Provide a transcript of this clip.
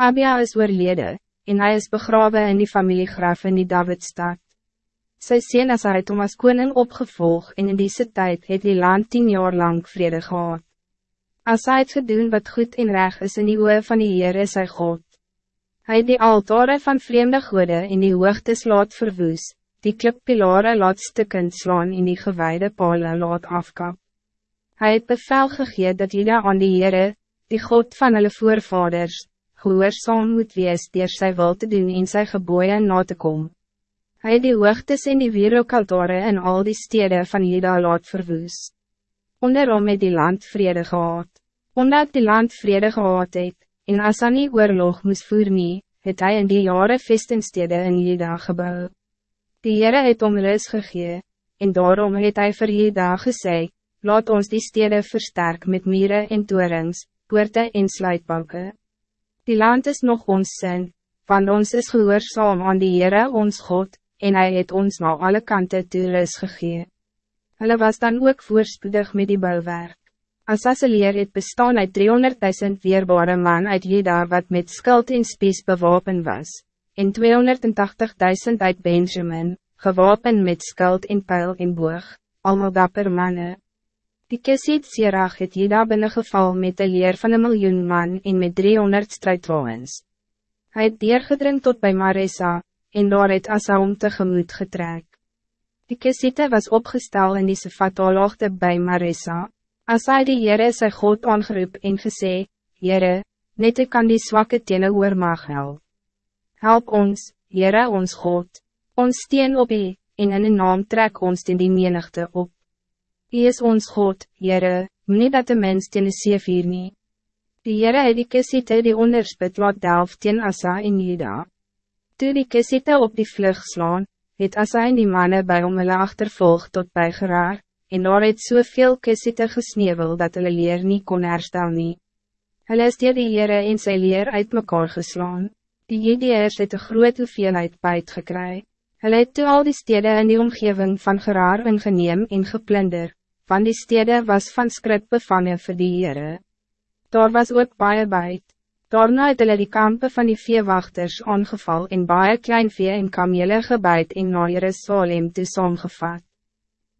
Abia is oorlede, en hij is begraven in die familiegraf in die Davidstad. Sy sien as hy het om as koning opgevolg en in diese tijd het die land tien jaar lang vrede gehad. As hy het gedoen wat goed en reg is in die oe van die Heer is hy God. Hij het die altare van vreemde goede in die hoogtes laat verwoes, die klippilare laat stukken slaan in die gewijde pale laat afkap. Hij het bevel gegee dat jullie aan die Heere, die God van hulle voorvaders, gehoorzaam moet wees dier sy wil te doen en sy geboeien na te kom. Hy het die hoogtes en die wereldkaltore in al die steden van Juda laat verwoes. Onderom het die land vrede gehad. Omdat die land vrede gehad het, en as hy nie oorlog moes voer nie, het hy in die jare vestenstede in Juda gebouw. Die Heere het om rus gegee, en daarom het hy vir Juda gesê, laat ons die steden versterk met mieren en torings, poorte en sluitbanken. Die land is nog ons sin, want ons is gehoorzaam aan die Heere ons God, en hij het ons na alle kanten toe rus gegee. Hulle was dan ook voorspoedig met die bouwwerk. Assasseleer het bestaan uit 300.000 weerbare man uit Juda wat met skuld en spies bewapen was, en 280.000 uit Benjamin, gewapen met skuld en pijl en boog, allemaal dapper mannen. Die Kesiet Sirach het Jida binnengeval met een leer van een miljoen man en met 300 strijdwagens. Hij het deurgedring tot bij Marissa, en daar het Asa om tegemoet getrek. Die Kesiete was opgesteld in die Sefatoloogte bij Marissa. Asa die Heere sy God aangeroep en gesê, Heere, net ek kan die zwakke tene oor mag help. Help ons, Heere ons God, ons steen op u, en in een naam trek ons in die menigte op. Hij is ons God, Jere, niet dat de mens teen die seevier nie. Die Jere het die kisiete die onderspit laat delf teen Asa en Juda. Toe die kisiete op die vlug slaan, het Asa en die manne by hom hulle achtervolg tot by geraar, en daar het soveel kisiete gesnevel dat hulle leer nie kon herstel nie. Hulle is dier die Jere en sy leer uit mekaar geslaan. Die Jedeers het een groot hoeveelheid buit gekry. Hulle het toe al die steden in die omgeving van geraar ingeneem en geplunder, want die stede was van skrik bevangen vir die Heere. Daar was ook baie buit. Daarna het hulle die kampe van die veewachters aangeval en baie klein vee en kamele gebuit en na Jerusalem toe saamgevat.